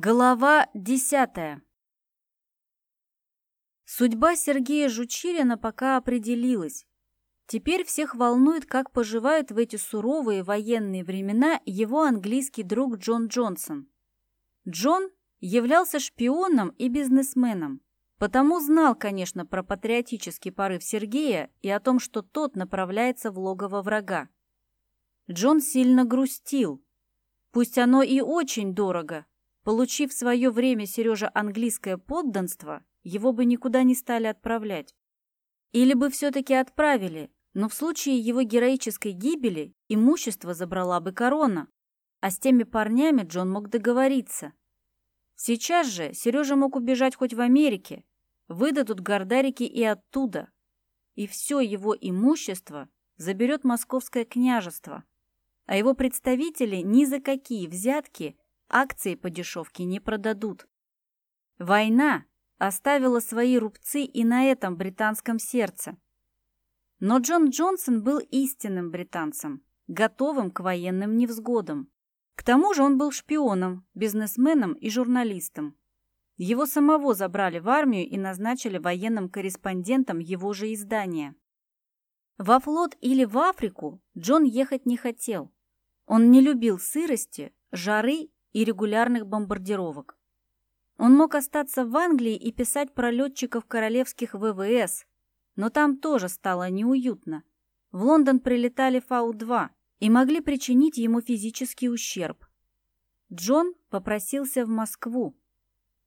Глава десятая Судьба Сергея Жучирина пока определилась. Теперь всех волнует, как поживает в эти суровые военные времена его английский друг Джон Джонсон. Джон являлся шпионом и бизнесменом, потому знал, конечно, про патриотический порыв Сергея и о том, что тот направляется в логово врага. Джон сильно грустил. Пусть оно и очень дорого, Получив в свое время Сережа английское подданство, его бы никуда не стали отправлять. Или бы все-таки отправили, но в случае его героической гибели имущество забрала бы корона, а с теми парнями Джон мог договориться. Сейчас же Сережа мог убежать хоть в Америке, выдадут гордарики и оттуда, и все его имущество заберет московское княжество, а его представители ни за какие взятки – акции по дешевке не продадут. Война оставила свои рубцы и на этом британском сердце. Но Джон Джонсон был истинным британцем, готовым к военным невзгодам. К тому же он был шпионом, бизнесменом и журналистом. Его самого забрали в армию и назначили военным корреспондентом его же издания. Во флот или в Африку Джон ехать не хотел. Он не любил сырости, жары и регулярных бомбардировок. Он мог остаться в Англии и писать про летчиков королевских ВВС, но там тоже стало неуютно. В Лондон прилетали Фау-2 и могли причинить ему физический ущерб. Джон попросился в Москву.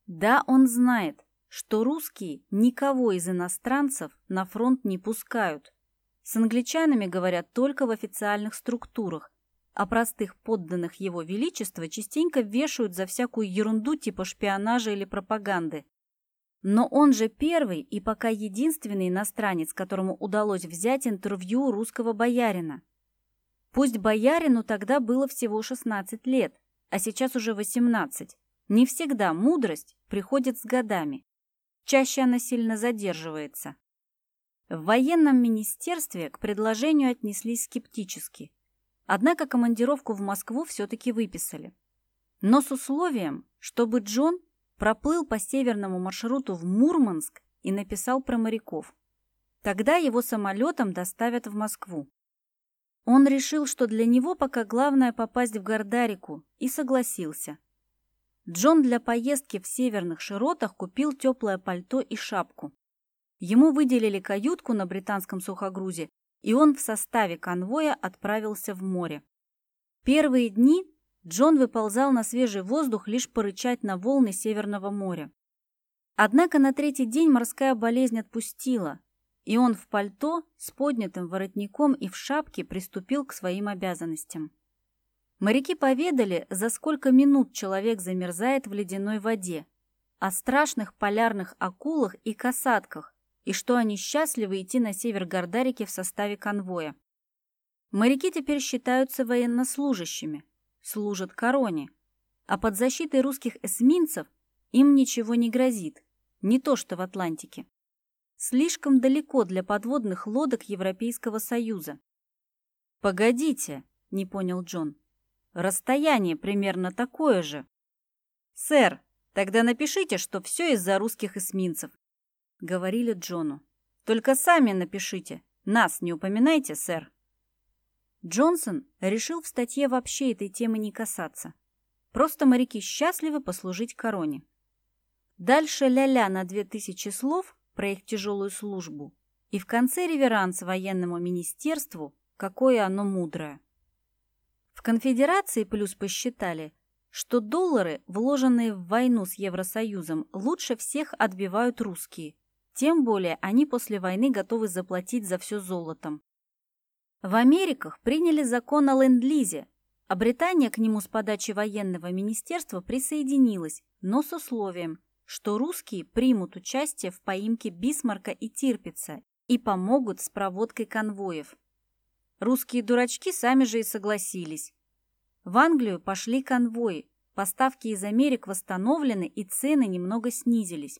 Да, он знает, что русские никого из иностранцев на фронт не пускают. С англичанами говорят только в официальных структурах, а простых подданных его величества частенько вешают за всякую ерунду типа шпионажа или пропаганды. Но он же первый и пока единственный иностранец, которому удалось взять интервью русского боярина. Пусть боярину тогда было всего 16 лет, а сейчас уже 18. Не всегда мудрость приходит с годами. Чаще она сильно задерживается. В военном министерстве к предложению отнеслись скептически – Однако командировку в Москву все-таки выписали. Но с условием, чтобы Джон проплыл по северному маршруту в Мурманск и написал про моряков. Тогда его самолетом доставят в Москву. Он решил, что для него пока главное попасть в Гордарику, и согласился. Джон для поездки в северных широтах купил теплое пальто и шапку. Ему выделили каютку на британском сухогрузе и он в составе конвоя отправился в море. Первые дни Джон выползал на свежий воздух лишь порычать на волны Северного моря. Однако на третий день морская болезнь отпустила, и он в пальто с поднятым воротником и в шапке приступил к своим обязанностям. Моряки поведали, за сколько минут человек замерзает в ледяной воде, о страшных полярных акулах и касатках, и что они счастливы идти на север Гордарики в составе конвоя. Моряки теперь считаются военнослужащими, служат короне, а под защитой русских эсминцев им ничего не грозит, не то что в Атлантике. Слишком далеко для подводных лодок Европейского Союза. «Погодите», — не понял Джон, — «расстояние примерно такое же». «Сэр, тогда напишите, что все из-за русских эсминцев говорили Джону. «Только сами напишите. Нас не упоминайте, сэр». Джонсон решил в статье вообще этой темы не касаться. Просто моряки счастливы послужить короне. Дальше ля-ля на две тысячи слов про их тяжелую службу и в конце реверанс военному министерству, какое оно мудрое. В конфедерации плюс посчитали, что доллары, вложенные в войну с Евросоюзом, лучше всех отбивают русские, тем более они после войны готовы заплатить за все золотом. В Америках приняли закон о ленд-лизе, а Британия к нему с подачи военного министерства присоединилась, но с условием, что русские примут участие в поимке Бисмарка и Тирпица и помогут с проводкой конвоев. Русские дурачки сами же и согласились. В Англию пошли конвои, поставки из Америк восстановлены и цены немного снизились.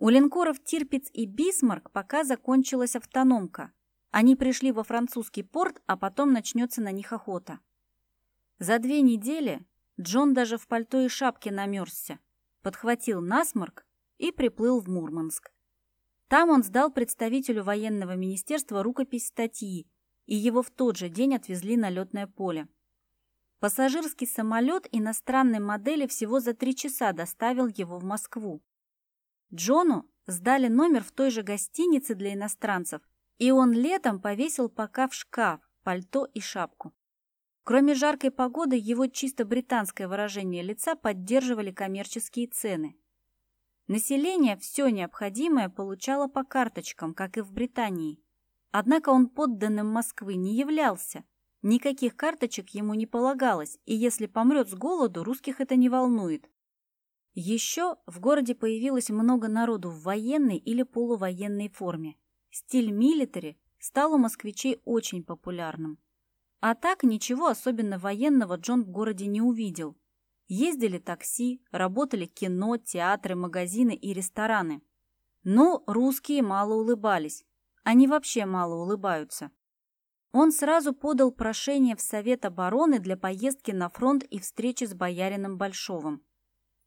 У линкоров «Тирпиц» и «Бисмарк» пока закончилась автономка. Они пришли во французский порт, а потом начнется на них охота. За две недели Джон даже в пальто и шапке намерзся, подхватил насморк и приплыл в Мурманск. Там он сдал представителю военного министерства рукопись статьи, и его в тот же день отвезли на летное поле. Пассажирский самолет иностранной модели всего за три часа доставил его в Москву. Джону сдали номер в той же гостинице для иностранцев, и он летом повесил пока в шкаф пальто и шапку. Кроме жаркой погоды, его чисто британское выражение лица поддерживали коммерческие цены. Население все необходимое получало по карточкам, как и в Британии. Однако он подданным Москвы не являлся – Никаких карточек ему не полагалось, и если помрет с голоду, русских это не волнует. Еще в городе появилось много народу в военной или полувоенной форме. Стиль милитари стал у москвичей очень популярным. А так ничего особенно военного Джон в городе не увидел. Ездили такси, работали кино, театры, магазины и рестораны. Но русские мало улыбались. Они вообще мало улыбаются. Он сразу подал прошение в Совет обороны для поездки на фронт и встречи с боярином Большовым.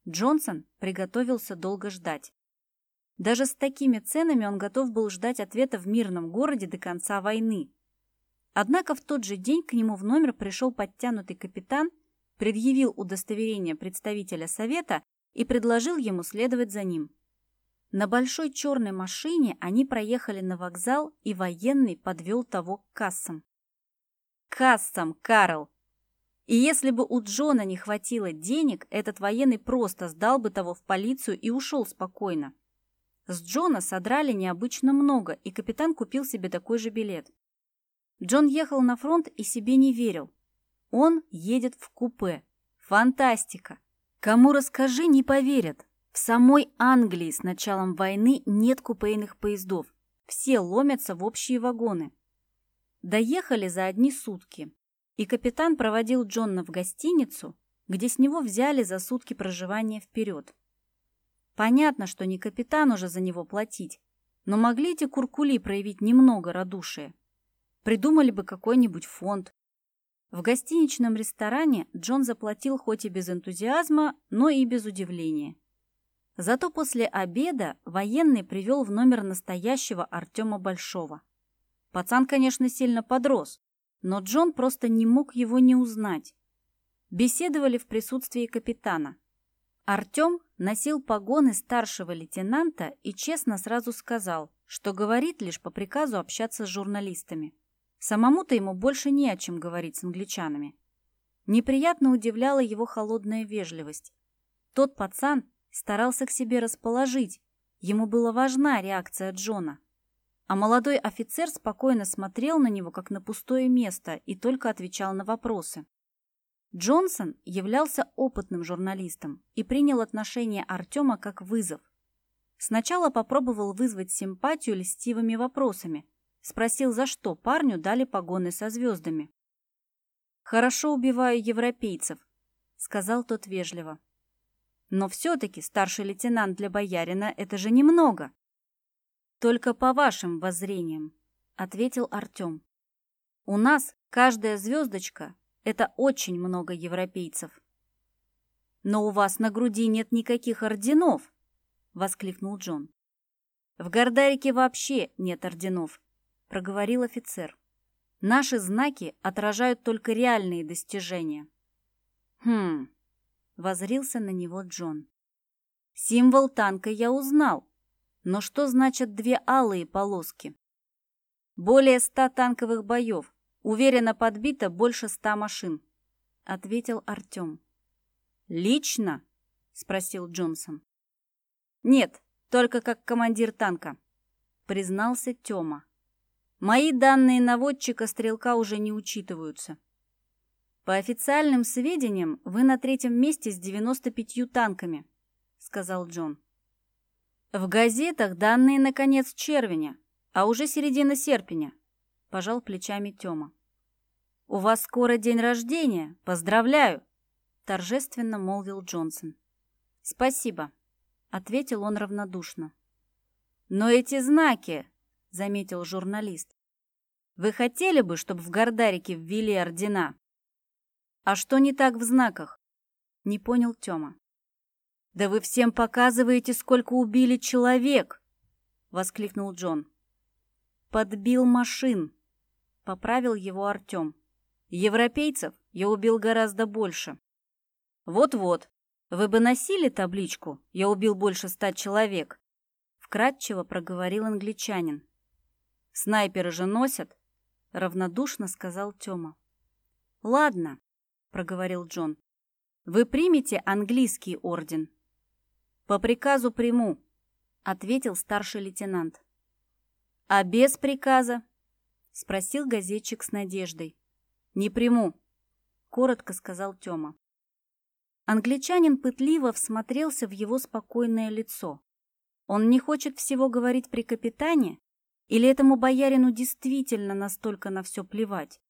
Джонсон приготовился долго ждать. Даже с такими ценами он готов был ждать ответа в мирном городе до конца войны. Однако в тот же день к нему в номер пришел подтянутый капитан, предъявил удостоверение представителя Совета и предложил ему следовать за ним. На большой черной машине они проехали на вокзал, и военный подвел того к кассам. Кассам, Карл! И если бы у Джона не хватило денег, этот военный просто сдал бы того в полицию и ушел спокойно. С Джона содрали необычно много, и капитан купил себе такой же билет. Джон ехал на фронт и себе не верил. Он едет в купе. Фантастика! Кому расскажи, не поверят. В самой Англии с началом войны нет купейных поездов. Все ломятся в общие вагоны. Доехали за одни сутки, и капитан проводил Джонна в гостиницу, где с него взяли за сутки проживания вперед. Понятно, что не капитан уже за него платить, но могли эти куркули проявить немного радушия. Придумали бы какой-нибудь фонд. В гостиничном ресторане Джон заплатил хоть и без энтузиазма, но и без удивления. Зато после обеда военный привел в номер настоящего Артема Большого. Пацан, конечно, сильно подрос, но Джон просто не мог его не узнать. Беседовали в присутствии капитана. Артем носил погоны старшего лейтенанта и честно сразу сказал, что говорит лишь по приказу общаться с журналистами. Самому-то ему больше не о чем говорить с англичанами. Неприятно удивляла его холодная вежливость. Тот пацан старался к себе расположить. Ему была важна реакция Джона. А молодой офицер спокойно смотрел на него, как на пустое место, и только отвечал на вопросы. Джонсон являлся опытным журналистом и принял отношение Артема как вызов. Сначала попробовал вызвать симпатию льстивыми вопросами. Спросил, за что парню дали погоны со звездами. «Хорошо убиваю европейцев», — сказал тот вежливо. Но все-таки старший лейтенант для боярина – это же немного. Только по вашим воззрениям, ответил Артем. У нас каждая звездочка – это очень много европейцев. Но у вас на груди нет никаких орденов, воскликнул Джон. В Гордарике вообще нет орденов, проговорил офицер. Наши знаки отражают только реальные достижения. Хм, Возрился на него Джон. Символ танка я узнал. Но что значат две алые полоски? Более ста танковых боев. Уверенно подбито больше ста машин. Ответил Артем. Лично? Спросил Джонсон. Нет, только как командир танка. Признался Тёма. Мои данные наводчика-стрелка уже не учитываются. «По официальным сведениям, вы на третьем месте с 95 танками», — сказал Джон. «В газетах данные на конец червеня, а уже середина серпня», — пожал плечами Тёма. «У вас скоро день рождения. Поздравляю!» — торжественно молвил Джонсон. «Спасибо», — ответил он равнодушно. «Но эти знаки», — заметил журналист, — «вы хотели бы, чтобы в Гордарике ввели ордена?» «А что не так в знаках?» Не понял Тёма. «Да вы всем показываете, сколько убили человек!» — воскликнул Джон. «Подбил машин!» — поправил его Артём. «Европейцев я убил гораздо больше». «Вот-вот, вы бы носили табличку «Я убил больше ста человек», — вкратчиво проговорил англичанин. «Снайперы же носят», — равнодушно сказал Тёма. «Ладно», — проговорил Джон. «Вы примете английский орден?» «По приказу приму», — ответил старший лейтенант. «А без приказа?» — спросил газетчик с надеждой. «Не приму», — коротко сказал Тёма. Англичанин пытливо всмотрелся в его спокойное лицо. Он не хочет всего говорить при капитане? Или этому боярину действительно настолько на все плевать?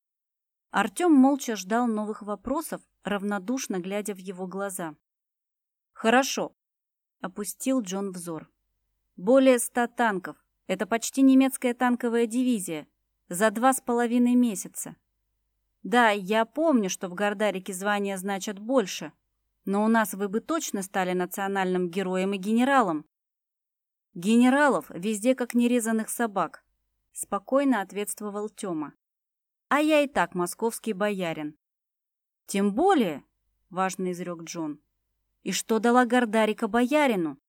Артем молча ждал новых вопросов, равнодушно глядя в его глаза. «Хорошо», — опустил Джон взор. «Более ста танков. Это почти немецкая танковая дивизия. За два с половиной месяца. Да, я помню, что в Гордарике звания значат больше, но у нас вы бы точно стали национальным героем и генералом. Генералов везде как нерезанных собак, спокойно ответствовал Тёма а я и так московский боярин. Тем более, важно изрек Джон, и что дала Гордарика боярину?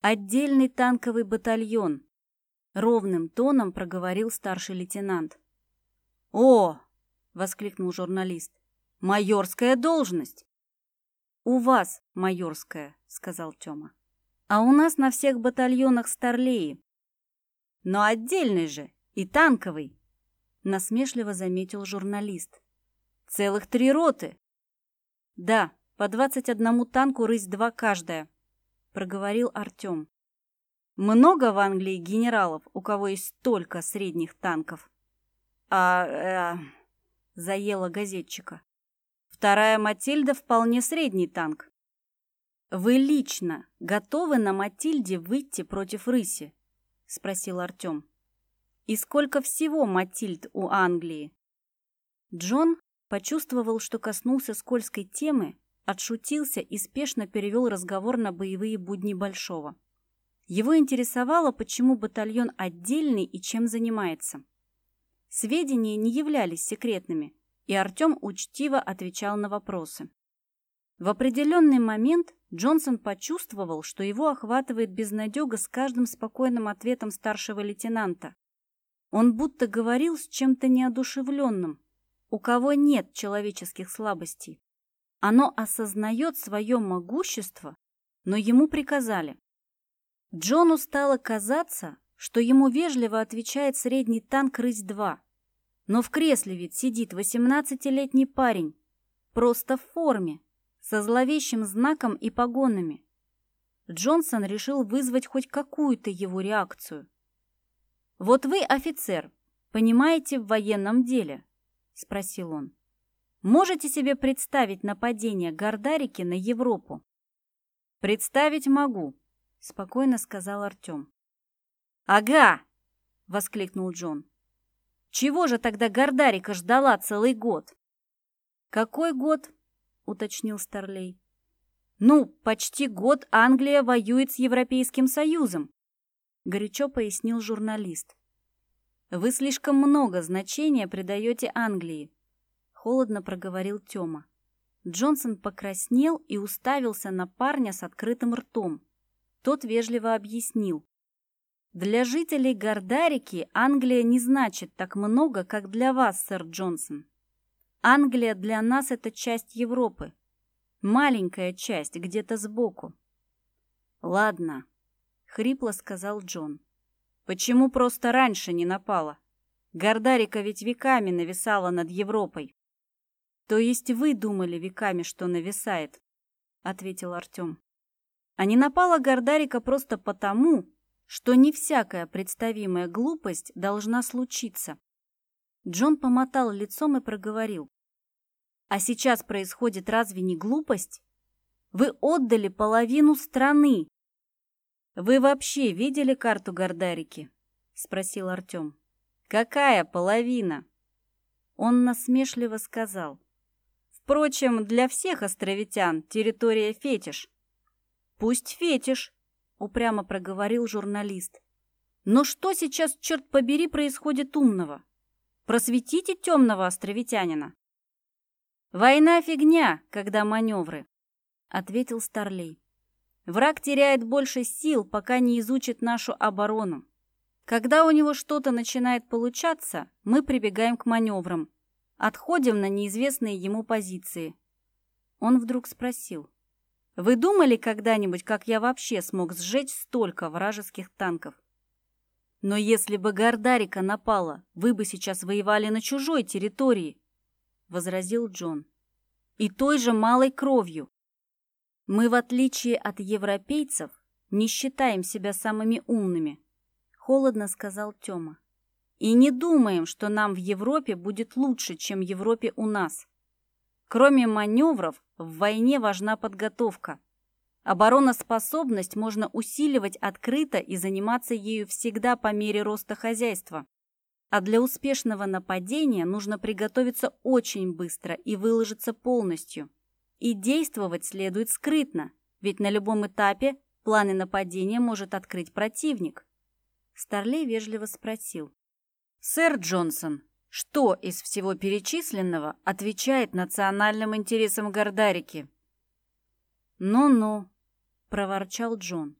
Отдельный танковый батальон, ровным тоном проговорил старший лейтенант. О! воскликнул журналист. Майорская должность. У вас майорская, сказал Тёма. А у нас на всех батальонах старлеи. Но отдельный же и танковый насмешливо заметил журналист. Целых три роты. Да, по двадцать одному танку рысь-два каждая, проговорил Артем. Много в Англии генералов, у кого есть столько средних танков. А, э, заела газетчика. Вторая Матильда вполне средний танк. Вы лично готовы на Матильде выйти против рыси? спросил Артем. И сколько всего Матильд у Англии? Джон почувствовал, что коснулся скользкой темы, отшутился и спешно перевел разговор на боевые будни Большого. Его интересовало, почему батальон отдельный и чем занимается. Сведения не являлись секретными, и Артем учтиво отвечал на вопросы. В определенный момент Джонсон почувствовал, что его охватывает безнадега с каждым спокойным ответом старшего лейтенанта. Он будто говорил с чем-то неодушевленным, у кого нет человеческих слабостей. Оно осознает свое могущество, но ему приказали. Джону стало казаться, что ему вежливо отвечает средний танк «Рысь-2». Но в кресле ведь сидит восемнадцатилетний парень, просто в форме, со зловещим знаком и погонами. Джонсон решил вызвать хоть какую-то его реакцию – «Вот вы офицер, понимаете в военном деле?» – спросил он. «Можете себе представить нападение Гордарики на Европу?» «Представить могу», – спокойно сказал Артем. «Ага!» – воскликнул Джон. «Чего же тогда Гордарика ждала целый год?» «Какой год?» – уточнил Старлей. «Ну, почти год Англия воюет с Европейским Союзом горячо пояснил журналист. Вы слишком много значения придаете Англии, холодно проговорил Тёма. Джонсон покраснел и уставился на парня с открытым ртом. Тот вежливо объяснил. Для жителей Гордарики Англия не значит так много, как для вас, сэр Джонсон. Англия для нас это часть Европы. Маленькая часть, где-то сбоку. Ладно, — хрипло сказал Джон. «Почему просто раньше не напала? Гордарика ведь веками нависала над Европой». «То есть вы думали веками, что нависает?» — ответил Артем. «А не напала Гордарика просто потому, что не всякая представимая глупость должна случиться». Джон помотал лицом и проговорил. «А сейчас происходит разве не глупость? Вы отдали половину страны, «Вы вообще видели карту Гордарики?» — спросил Артем. «Какая половина?» Он насмешливо сказал. «В Впрочем, для всех островитян территория фетиш. Пусть фетиш, упрямо проговорил журналист. Но что сейчас, черт побери, происходит умного? Просветите темного островитянина. Война фигня, когда маневры, ответил Старлей. Враг теряет больше сил, пока не изучит нашу оборону. Когда у него что-то начинает получаться, мы прибегаем к маневрам, отходим на неизвестные ему позиции. Он вдруг спросил. «Вы думали когда-нибудь, как я вообще смог сжечь столько вражеских танков?» «Но если бы Гордарика напала, вы бы сейчас воевали на чужой территории», — возразил Джон. «И той же малой кровью. Мы, в отличие от европейцев, не считаем себя самыми умными, холодно сказал Тёма. И не думаем, что нам в Европе будет лучше, чем в Европе у нас. Кроме маневров, в войне важна подготовка. Обороноспособность можно усиливать открыто и заниматься ею всегда по мере роста хозяйства. А для успешного нападения нужно приготовиться очень быстро и выложиться полностью. И действовать следует скрытно, ведь на любом этапе планы нападения может открыть противник. Старлей вежливо спросил. «Сэр Джонсон, что из всего перечисленного отвечает национальным интересам Гордарики?» «Ну-ну», — проворчал Джон.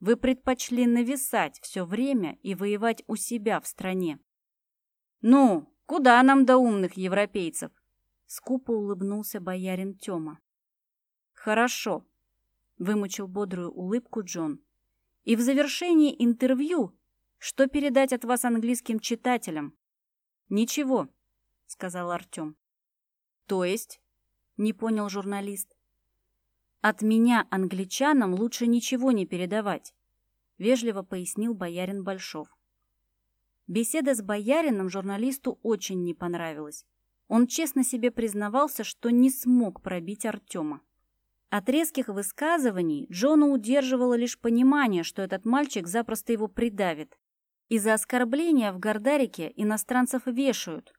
«Вы предпочли нависать все время и воевать у себя в стране». «Ну, куда нам до умных европейцев?» Скупо улыбнулся боярин Тёма. «Хорошо», — вымучил бодрую улыбку Джон. «И в завершении интервью что передать от вас английским читателям?» «Ничего», — сказал Артём. «То есть?» — не понял журналист. «От меня англичанам лучше ничего не передавать», — вежливо пояснил боярин Большов. Беседа с боярином журналисту очень не понравилась. Он честно себе признавался, что не смог пробить Артема. От резких высказываний Джона удерживало лишь понимание, что этот мальчик запросто его придавит. Из-за оскорбления в Гордарике иностранцев вешают.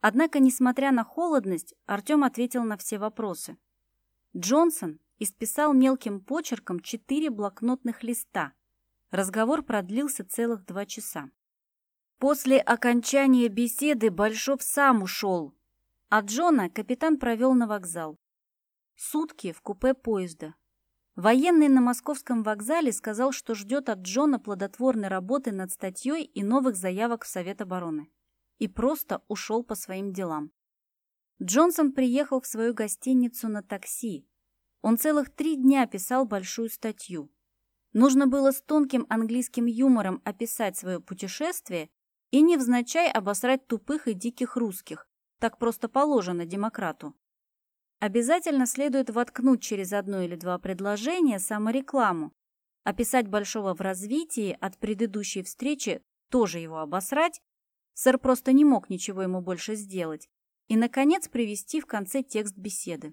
Однако, несмотря на холодность, Артем ответил на все вопросы. Джонсон исписал мелким почерком четыре блокнотных листа. Разговор продлился целых два часа. После окончания беседы Большов сам ушел, а Джона капитан провел на вокзал. Сутки в купе поезда. Военный на московском вокзале сказал, что ждет от Джона плодотворной работы над статьей и новых заявок в Совет обороны. И просто ушел по своим делам. Джонсон приехал в свою гостиницу на такси. Он целых три дня писал большую статью. Нужно было с тонким английским юмором описать свое путешествие и невзначай обосрать тупых и диких русских. Так просто положено демократу. Обязательно следует воткнуть через одно или два предложения саморекламу, описать Большого в развитии от предыдущей встречи, тоже его обосрать, сэр просто не мог ничего ему больше сделать, и, наконец, привести в конце текст беседы.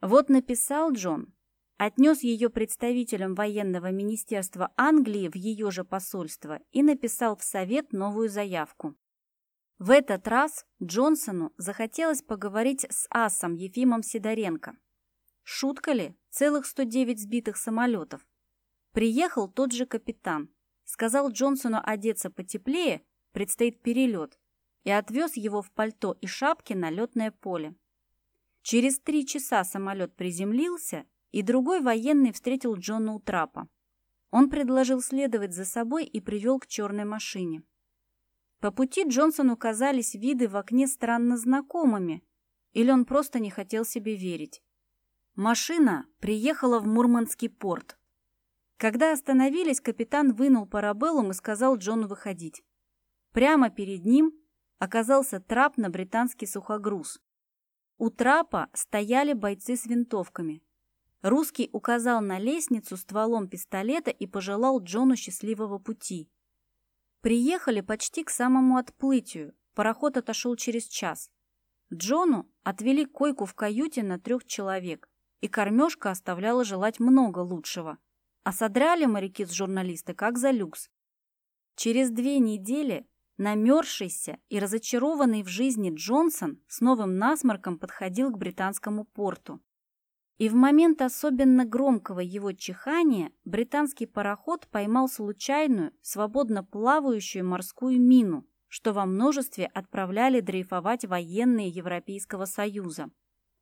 Вот написал Джон, отнес ее представителям военного министерства Англии в ее же посольство и написал в Совет новую заявку. В этот раз Джонсону захотелось поговорить с асом Ефимом Сидоренко. Шутка ли? Целых 109 сбитых самолетов. Приехал тот же капитан. Сказал Джонсону одеться потеплее, предстоит перелет, и отвез его в пальто и шапке на летное поле. Через три часа самолет приземлился, и другой военный встретил Джона у трапа. Он предложил следовать за собой и привел к черной машине. По пути Джонсону казались виды в окне странно знакомыми, или он просто не хотел себе верить. Машина приехала в Мурманский порт. Когда остановились, капитан вынул парабеллум и сказал Джону выходить. Прямо перед ним оказался трап на британский сухогруз. У трапа стояли бойцы с винтовками. Русский указал на лестницу стволом пистолета и пожелал Джону счастливого пути. Приехали почти к самому отплытию. Пароход отошел через час. Джону отвели койку в каюте на трех человек, и кормежка оставляла желать много лучшего. А содрали моряки с журналиста как за люкс. Через две недели намерзшийся и разочарованный в жизни Джонсон с новым насморком подходил к британскому порту. И в момент особенно громкого его чихания британский пароход поймал случайную, свободно плавающую морскую мину, что во множестве отправляли дрейфовать военные Европейского Союза.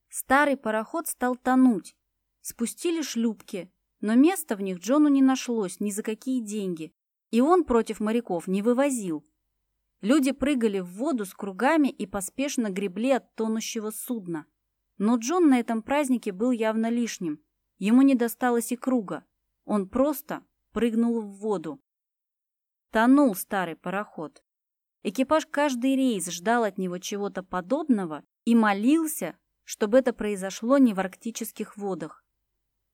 Старый пароход стал тонуть. Спустили шлюпки, но места в них Джону не нашлось ни за какие деньги, и он против моряков не вывозил. Люди прыгали в воду с кругами и поспешно гребли от тонущего судна. Но Джон на этом празднике был явно лишним. Ему не досталось и круга. Он просто прыгнул в воду. Тонул старый пароход. Экипаж каждый рейс ждал от него чего-то подобного и молился, чтобы это произошло не в арктических водах.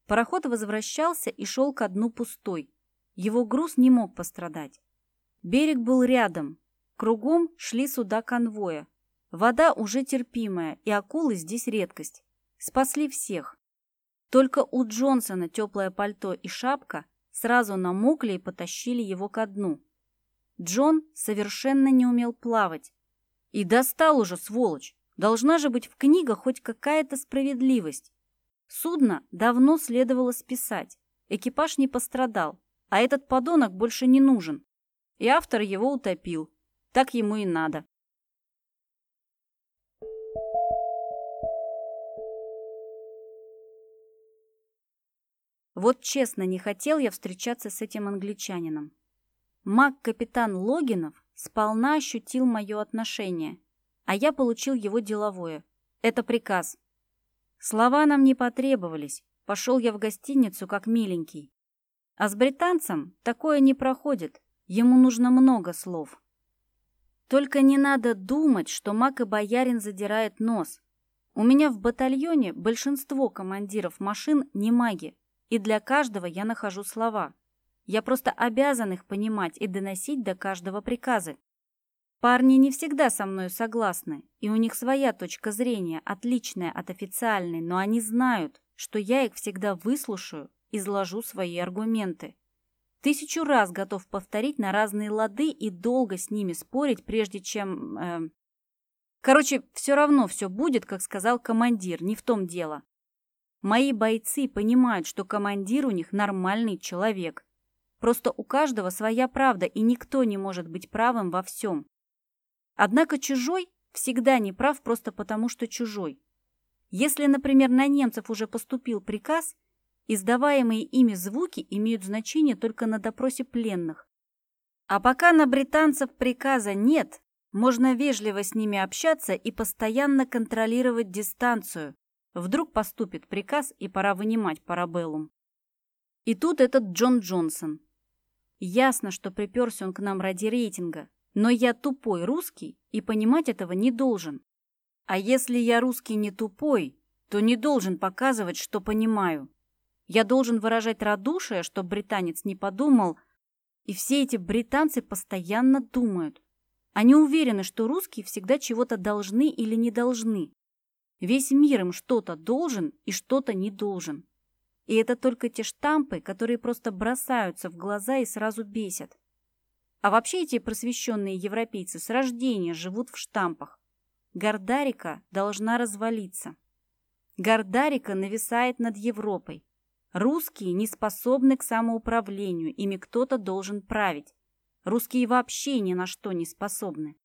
Пароход возвращался и шел ко дну пустой. Его груз не мог пострадать. Берег был рядом. Кругом шли суда конвоя. Вода уже терпимая, и акулы здесь редкость. Спасли всех. Только у Джонсона теплое пальто и шапка сразу намокли и потащили его ко дну. Джон совершенно не умел плавать. И достал уже, сволочь! Должна же быть в книгах хоть какая-то справедливость. Судно давно следовало списать. Экипаж не пострадал, а этот подонок больше не нужен. И автор его утопил. Так ему и надо. Вот честно, не хотел я встречаться с этим англичанином. Маг-капитан Логинов сполна ощутил мое отношение, а я получил его деловое. Это приказ. Слова нам не потребовались. Пошел я в гостиницу как миленький. А с британцем такое не проходит. Ему нужно много слов. Только не надо думать, что маг и боярин задирает нос. У меня в батальоне большинство командиров машин не маги, и для каждого я нахожу слова. Я просто обязан их понимать и доносить до каждого приказы. Парни не всегда со мной согласны, и у них своя точка зрения, отличная от официальной, но они знают, что я их всегда выслушаю, изложу свои аргументы. Тысячу раз готов повторить на разные лады и долго с ними спорить, прежде чем... Э... Короче, все равно все будет, как сказал командир, не в том дело. Мои бойцы понимают, что командир у них нормальный человек. Просто у каждого своя правда, и никто не может быть правым во всем. Однако чужой всегда не прав просто потому, что чужой. Если, например, на немцев уже поступил приказ, издаваемые ими звуки имеют значение только на допросе пленных. А пока на британцев приказа нет, можно вежливо с ними общаться и постоянно контролировать дистанцию. Вдруг поступит приказ, и пора вынимать парабеллум. И тут этот Джон Джонсон. Ясно, что приперся он к нам ради рейтинга, но я тупой русский и понимать этого не должен. А если я русский не тупой, то не должен показывать, что понимаю. Я должен выражать радушие, чтобы британец не подумал. И все эти британцы постоянно думают. Они уверены, что русские всегда чего-то должны или не должны. Весь мир им что-то должен и что-то не должен. И это только те штампы, которые просто бросаются в глаза и сразу бесят. А вообще эти просвещенные европейцы с рождения живут в штампах. Гордарика должна развалиться. Гордарика нависает над Европой. Русские не способны к самоуправлению, ими кто-то должен править. Русские вообще ни на что не способны.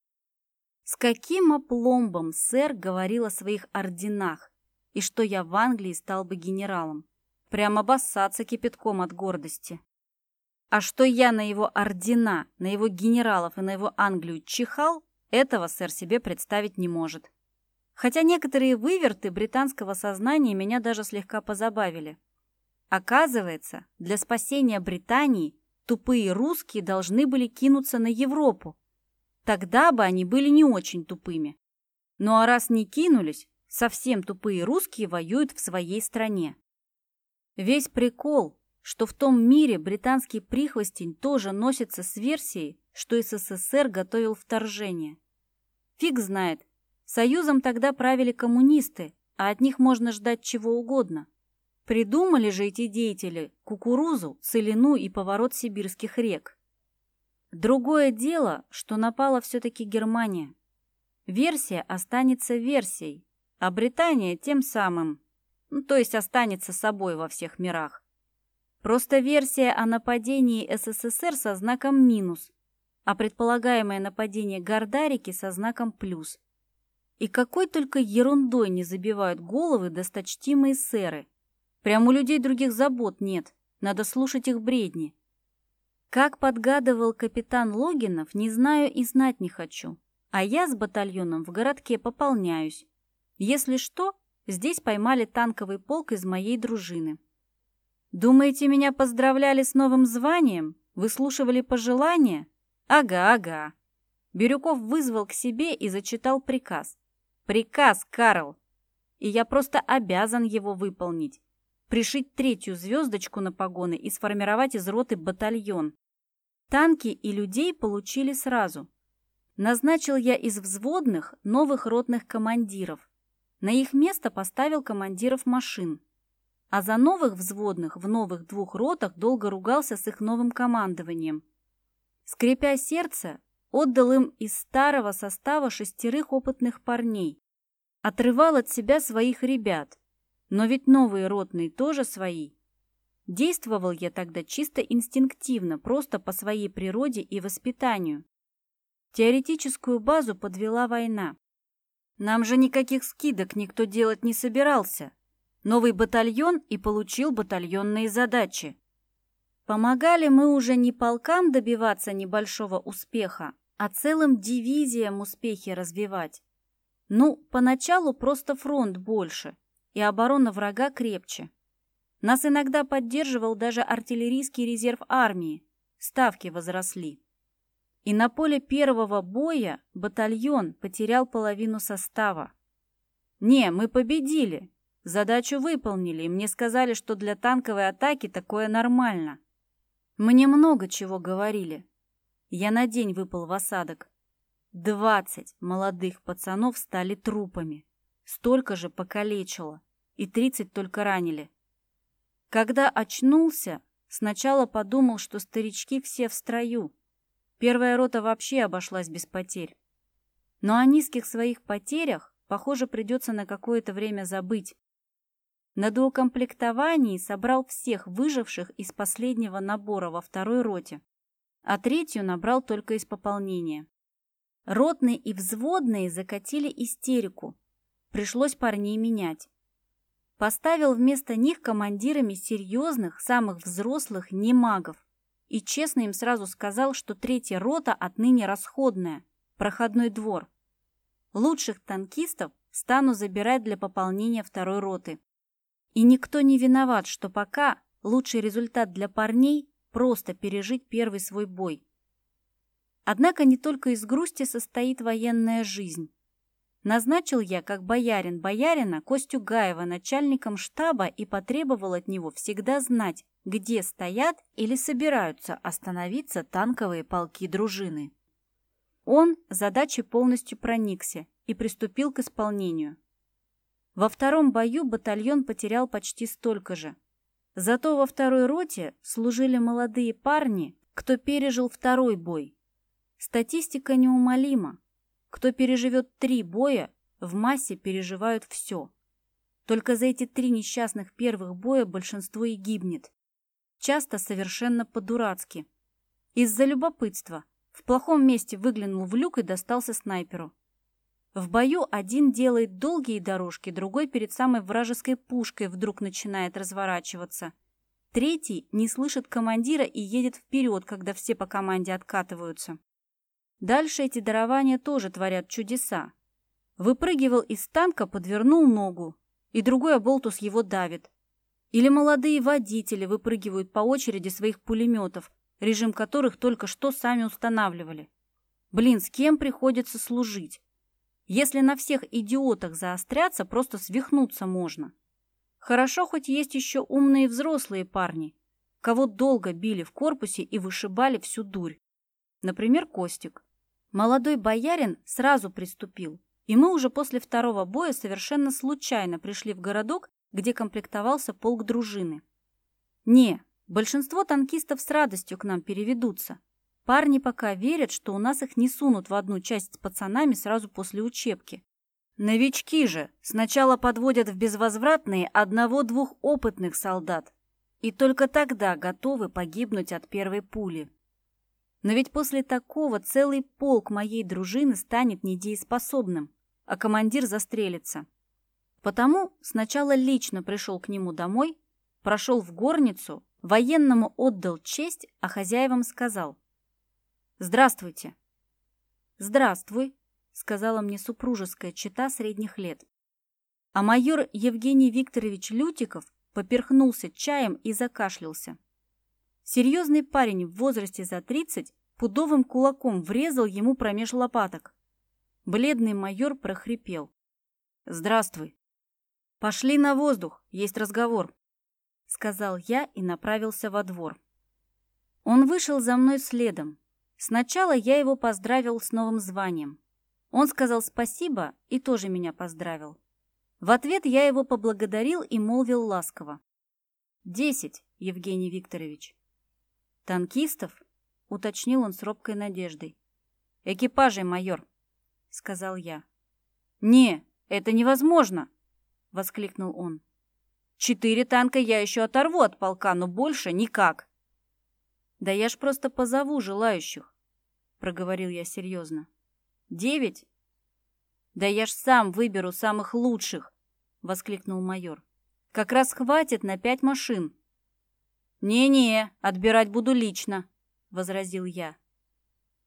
С каким опломбом сэр говорил о своих орденах, и что я в Англии стал бы генералом. Прямо обоссаться кипятком от гордости. А что я на его ордена, на его генералов и на его Англию чихал, этого сэр себе представить не может. Хотя некоторые выверты британского сознания меня даже слегка позабавили. Оказывается, для спасения Британии тупые русские должны были кинуться на Европу. Тогда бы они были не очень тупыми. Ну а раз не кинулись, совсем тупые русские воюют в своей стране. Весь прикол что в том мире британский прихвостень тоже носится с версией, что СССР готовил вторжение. Фиг знает, Союзом тогда правили коммунисты, а от них можно ждать чего угодно. Придумали же эти деятели кукурузу, целину и поворот сибирских рек. Другое дело, что напала все-таки Германия. Версия останется версией, а Британия тем самым, ну, то есть останется собой во всех мирах. Просто версия о нападении СССР со знаком минус, а предполагаемое нападение Гордарики со знаком плюс. И какой только ерундой не забивают головы досточтимые сэры. Прям у людей других забот нет, надо слушать их бредни. Как подгадывал капитан Логинов, не знаю и знать не хочу. А я с батальоном в городке пополняюсь. Если что, здесь поймали танковый полк из моей дружины. Думаете, меня поздравляли с новым званием? Выслушивали пожелания? Ага, ага. Бирюков вызвал к себе и зачитал приказ. Приказ, Карл. И я просто обязан его выполнить. Пришить третью звездочку на погоны и сформировать из роты батальон. Танки и людей получили сразу. Назначил я из взводных новых ротных командиров. На их место поставил командиров машин. А за новых взводных в новых двух ротах долго ругался с их новым командованием. Скрипя сердце, отдал им из старого состава шестерых опытных парней. Отрывал от себя своих ребят. Но ведь новые ротные тоже свои. Действовал я тогда чисто инстинктивно, просто по своей природе и воспитанию. Теоретическую базу подвела война. Нам же никаких скидок никто делать не собирался. Новый батальон и получил батальонные задачи. Помогали мы уже не полкам добиваться небольшого успеха, а целым дивизиям успехи развивать. Ну, поначалу просто фронт больше, и оборона врага крепче. Нас иногда поддерживал даже артиллерийский резерв армии. Ставки возросли. И на поле первого боя батальон потерял половину состава. Не, мы победили. Задачу выполнили, и мне сказали, что для танковой атаки такое нормально. Мне много чего говорили. Я на день выпал в осадок. Двадцать молодых пацанов стали трупами. Столько же покалечило. И тридцать только ранили. Когда очнулся, сначала подумал, что старички все в строю. Первая рота вообще обошлась без потерь. Но о низких своих потерях, похоже, придется на какое-то время забыть. На доукомплектовании собрал всех выживших из последнего набора во второй роте, а третью набрал только из пополнения. Ротные и взводные закатили истерику. Пришлось парней менять. Поставил вместо них командирами серьезных, самых взрослых немагов. И честно им сразу сказал, что третья рота отныне расходная, проходной двор. Лучших танкистов стану забирать для пополнения второй роты. И никто не виноват, что пока лучший результат для парней – просто пережить первый свой бой. Однако не только из грусти состоит военная жизнь. Назначил я, как боярин боярина, Костю Гаева начальником штаба и потребовал от него всегда знать, где стоят или собираются остановиться танковые полки дружины. Он задачей полностью проникся и приступил к исполнению. Во втором бою батальон потерял почти столько же. Зато во второй роте служили молодые парни, кто пережил второй бой. Статистика неумолима. Кто переживет три боя, в массе переживают все. Только за эти три несчастных первых боя большинство и гибнет. Часто совершенно по-дурацки. Из-за любопытства. В плохом месте выглянул в люк и достался снайперу. В бою один делает долгие дорожки, другой перед самой вражеской пушкой вдруг начинает разворачиваться. Третий не слышит командира и едет вперед, когда все по команде откатываются. Дальше эти дарования тоже творят чудеса. Выпрыгивал из танка, подвернул ногу, и другой оболтус его давит. Или молодые водители выпрыгивают по очереди своих пулеметов, режим которых только что сами устанавливали. Блин, с кем приходится служить? Если на всех идиотах заостряться, просто свихнуться можно. Хорошо, хоть есть еще умные взрослые парни, кого долго били в корпусе и вышибали всю дурь. Например, Костик. Молодой боярин сразу приступил, и мы уже после второго боя совершенно случайно пришли в городок, где комплектовался полк дружины. Не, большинство танкистов с радостью к нам переведутся. Парни пока верят, что у нас их не сунут в одну часть с пацанами сразу после учебки. Новички же сначала подводят в безвозвратные одного-двух опытных солдат, и только тогда готовы погибнуть от первой пули. Но ведь после такого целый полк моей дружины станет недееспособным, а командир застрелится. Потому сначала лично пришел к нему домой, прошел в горницу, военному отдал честь, а хозяевам сказал «Здравствуйте». «Здравствуй», — сказала мне супружеская чета средних лет. А майор Евгений Викторович Лютиков поперхнулся чаем и закашлялся. Серьезный парень в возрасте за тридцать пудовым кулаком врезал ему промеж лопаток. Бледный майор прохрипел. «Здравствуй. Пошли на воздух, есть разговор», — сказал я и направился во двор. Он вышел за мной следом. Сначала я его поздравил с новым званием. Он сказал спасибо и тоже меня поздравил. В ответ я его поблагодарил и молвил ласково. «Десять, Евгений Викторович». «Танкистов?» — уточнил он с робкой надеждой. «Экипажей, майор», — сказал я. «Не, это невозможно!» — воскликнул он. «Четыре танка я еще оторву от полка, но больше никак!» «Да я ж просто позову желающих», — проговорил я серьезно. «Девять?» «Да я ж сам выберу самых лучших!» — воскликнул майор. «Как раз хватит на пять машин!» «Не-не, отбирать буду лично», — возразил я.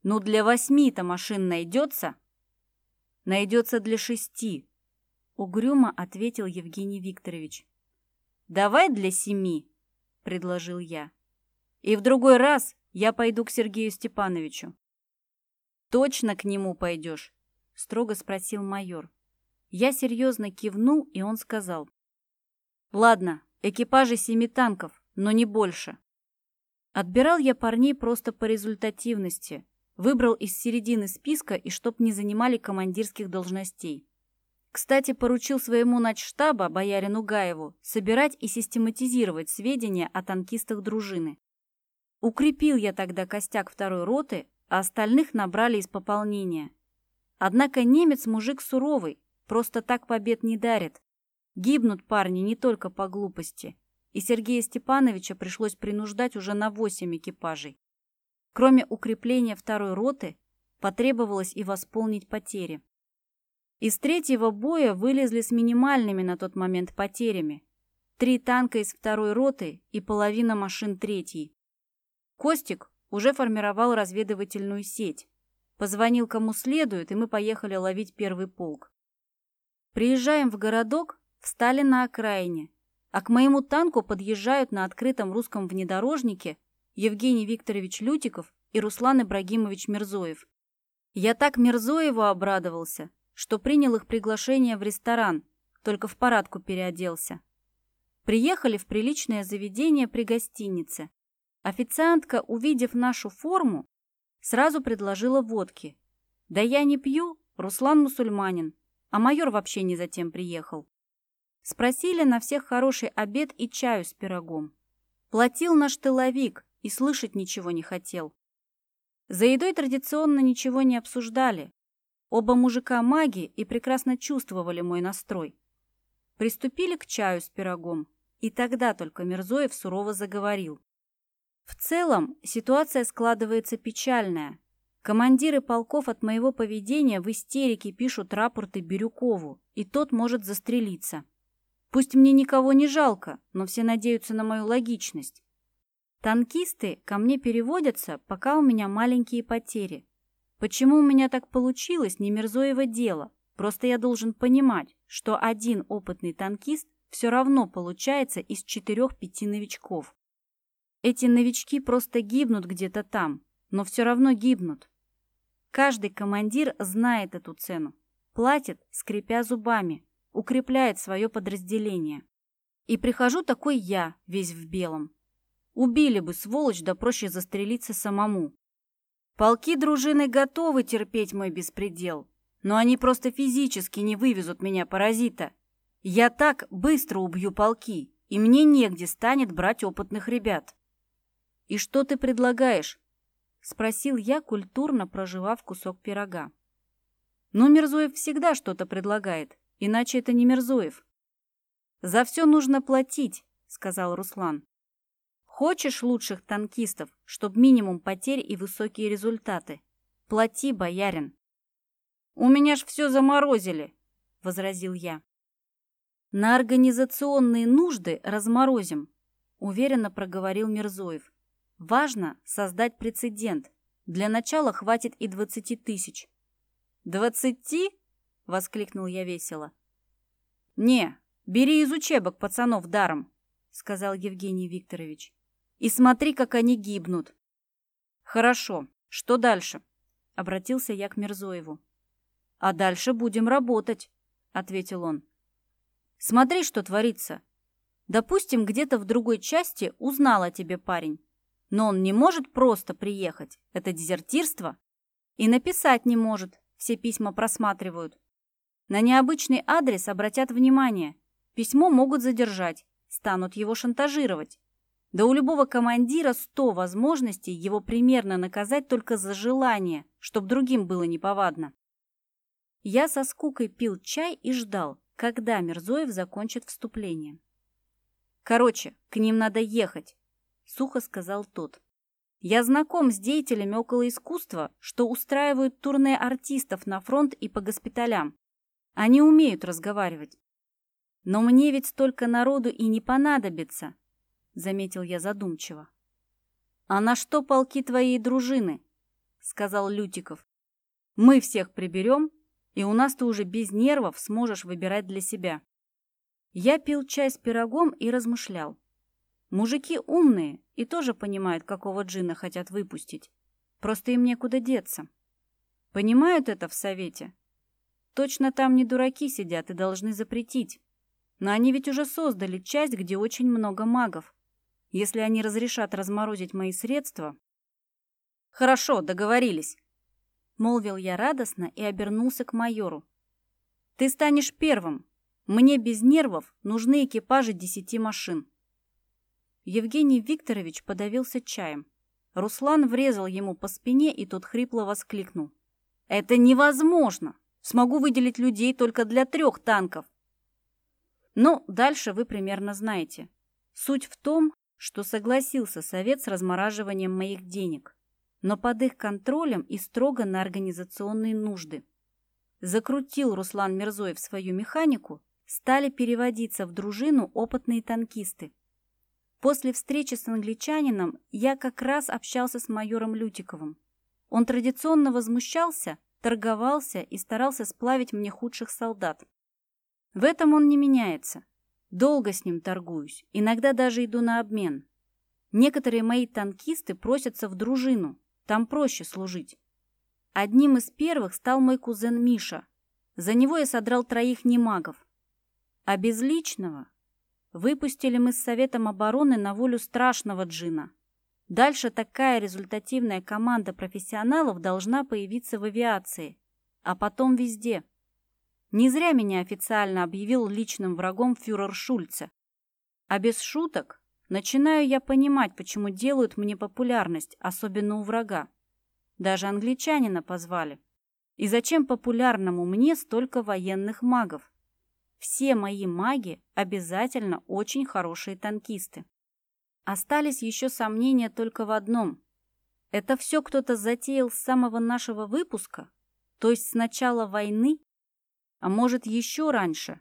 «Ну, для восьми-то машин найдется?» «Найдется для шести», — угрюмо ответил Евгений Викторович. «Давай для семи», — предложил я. «И в другой раз я пойду к Сергею Степановичу». «Точно к нему пойдешь?» — строго спросил майор. Я серьезно кивнул, и он сказал. «Ладно, экипажи семи танков, но не больше. Отбирал я парней просто по результативности. Выбрал из середины списка и чтоб не занимали командирских должностей. Кстати, поручил своему начштаба, боярину Гаеву, собирать и систематизировать сведения о танкистах дружины. Укрепил я тогда костяк второй роты, а остальных набрали из пополнения. Однако немец мужик суровый, просто так побед не дарит. Гибнут парни не только по глупости и Сергея Степановича пришлось принуждать уже на восемь экипажей. Кроме укрепления второй роты, потребовалось и восполнить потери. Из третьего боя вылезли с минимальными на тот момент потерями. Три танка из второй роты и половина машин третьей. Костик уже формировал разведывательную сеть. Позвонил кому следует, и мы поехали ловить первый полк. Приезжаем в городок, встали на окраине а к моему танку подъезжают на открытом русском внедорожнике Евгений Викторович Лютиков и Руслан Ибрагимович Мирзоев. Я так Мирзоеву обрадовался, что принял их приглашение в ресторан, только в парадку переоделся. Приехали в приличное заведение при гостинице. Официантка, увидев нашу форму, сразу предложила водки. Да я не пью, Руслан мусульманин, а майор вообще не затем приехал. Спросили на всех хороший обед и чаю с пирогом. Платил наш тыловик и слышать ничего не хотел. За едой традиционно ничего не обсуждали. Оба мужика маги и прекрасно чувствовали мой настрой. Приступили к чаю с пирогом, и тогда только Мирзоев сурово заговорил. В целом ситуация складывается печальная. Командиры полков от моего поведения в истерике пишут рапорты Бирюкову, и тот может застрелиться. Пусть мне никого не жалко, но все надеются на мою логичность. Танкисты ко мне переводятся, пока у меня маленькие потери. Почему у меня так получилось, не Мирзоево дело. Просто я должен понимать, что один опытный танкист все равно получается из четырех-пяти новичков. Эти новички просто гибнут где-то там, но все равно гибнут. Каждый командир знает эту цену, платит, скрипя зубами, укрепляет свое подразделение. И прихожу такой я, весь в белом. Убили бы, сволочь, да проще застрелиться самому. Полки дружины готовы терпеть мой беспредел, но они просто физически не вывезут меня, паразита. Я так быстро убью полки, и мне негде станет брать опытных ребят. «И что ты предлагаешь?» — Спросил я, культурно проживав кусок пирога. Ну, Мирзоев всегда что-то предлагает, иначе это не Мирзоев. За все нужно платить, сказал Руслан. Хочешь лучших танкистов, чтоб минимум потерь и высокие результаты? Плати, боярин. У меня ж все заморозили, возразил я. На организационные нужды разморозим, уверенно проговорил Мирзоев. Важно создать прецедент. Для начала хватит и двадцати тысяч. «Двадцати?» — воскликнул я весело. «Не, бери из учебок пацанов даром», — сказал Евгений Викторович. «И смотри, как они гибнут». «Хорошо. Что дальше?» — обратился я к Мирзоеву. «А дальше будем работать», — ответил он. Смотри, что творится. Допустим, где-то в другой части узнал о тебе парень. Но он не может просто приехать. Это дезертирство. И написать не может. Все письма просматривают. На необычный адрес обратят внимание. Письмо могут задержать. Станут его шантажировать. Да у любого командира сто возможностей его примерно наказать только за желание, чтобы другим было неповадно. Я со скукой пил чай и ждал, когда Мирзоев закончит вступление. «Короче, к ним надо ехать», — сухо сказал тот. «Я знаком с деятелями около искусства, что устраивают турне артистов на фронт и по госпиталям. Они умеют разговаривать. Но мне ведь столько народу и не понадобится», — заметил я задумчиво. «А на что полки твоей дружины?» — сказал Лютиков. «Мы всех приберем, и у нас ты уже без нервов сможешь выбирать для себя. Я пил чай с пирогом и размышлял. Мужики умные и тоже понимают, какого джина хотят выпустить. Просто им некуда деться. Понимают это в совете? Точно там не дураки сидят и должны запретить. Но они ведь уже создали часть, где очень много магов. Если они разрешат разморозить мои средства... Хорошо, договорились. Молвил я радостно и обернулся к майору. «Ты станешь первым. Мне без нервов нужны экипажи десяти машин». Евгений Викторович подавился чаем. Руслан врезал ему по спине, и тот хрипло воскликнул. «Это невозможно! Смогу выделить людей только для трех танков!» Ну, дальше вы примерно знаете. Суть в том, что согласился совет с размораживанием моих денег но под их контролем и строго на организационные нужды. Закрутил Руслан Мирзоев свою механику, стали переводиться в дружину опытные танкисты. После встречи с англичанином я как раз общался с майором Лютиковым. Он традиционно возмущался, торговался и старался сплавить мне худших солдат. В этом он не меняется. Долго с ним торгуюсь, иногда даже иду на обмен. Некоторые мои танкисты просятся в дружину, там проще служить. Одним из первых стал мой кузен Миша. За него я содрал троих немагов. А без личного выпустили мы с Советом обороны на волю страшного джина. Дальше такая результативная команда профессионалов должна появиться в авиации, а потом везде. Не зря меня официально объявил личным врагом фюрер Шульце. А без шуток Начинаю я понимать, почему делают мне популярность, особенно у врага. Даже англичанина позвали. И зачем популярному мне столько военных магов? Все мои маги обязательно очень хорошие танкисты. Остались еще сомнения только в одном. Это все кто-то затеял с самого нашего выпуска? То есть с начала войны? А может, еще раньше?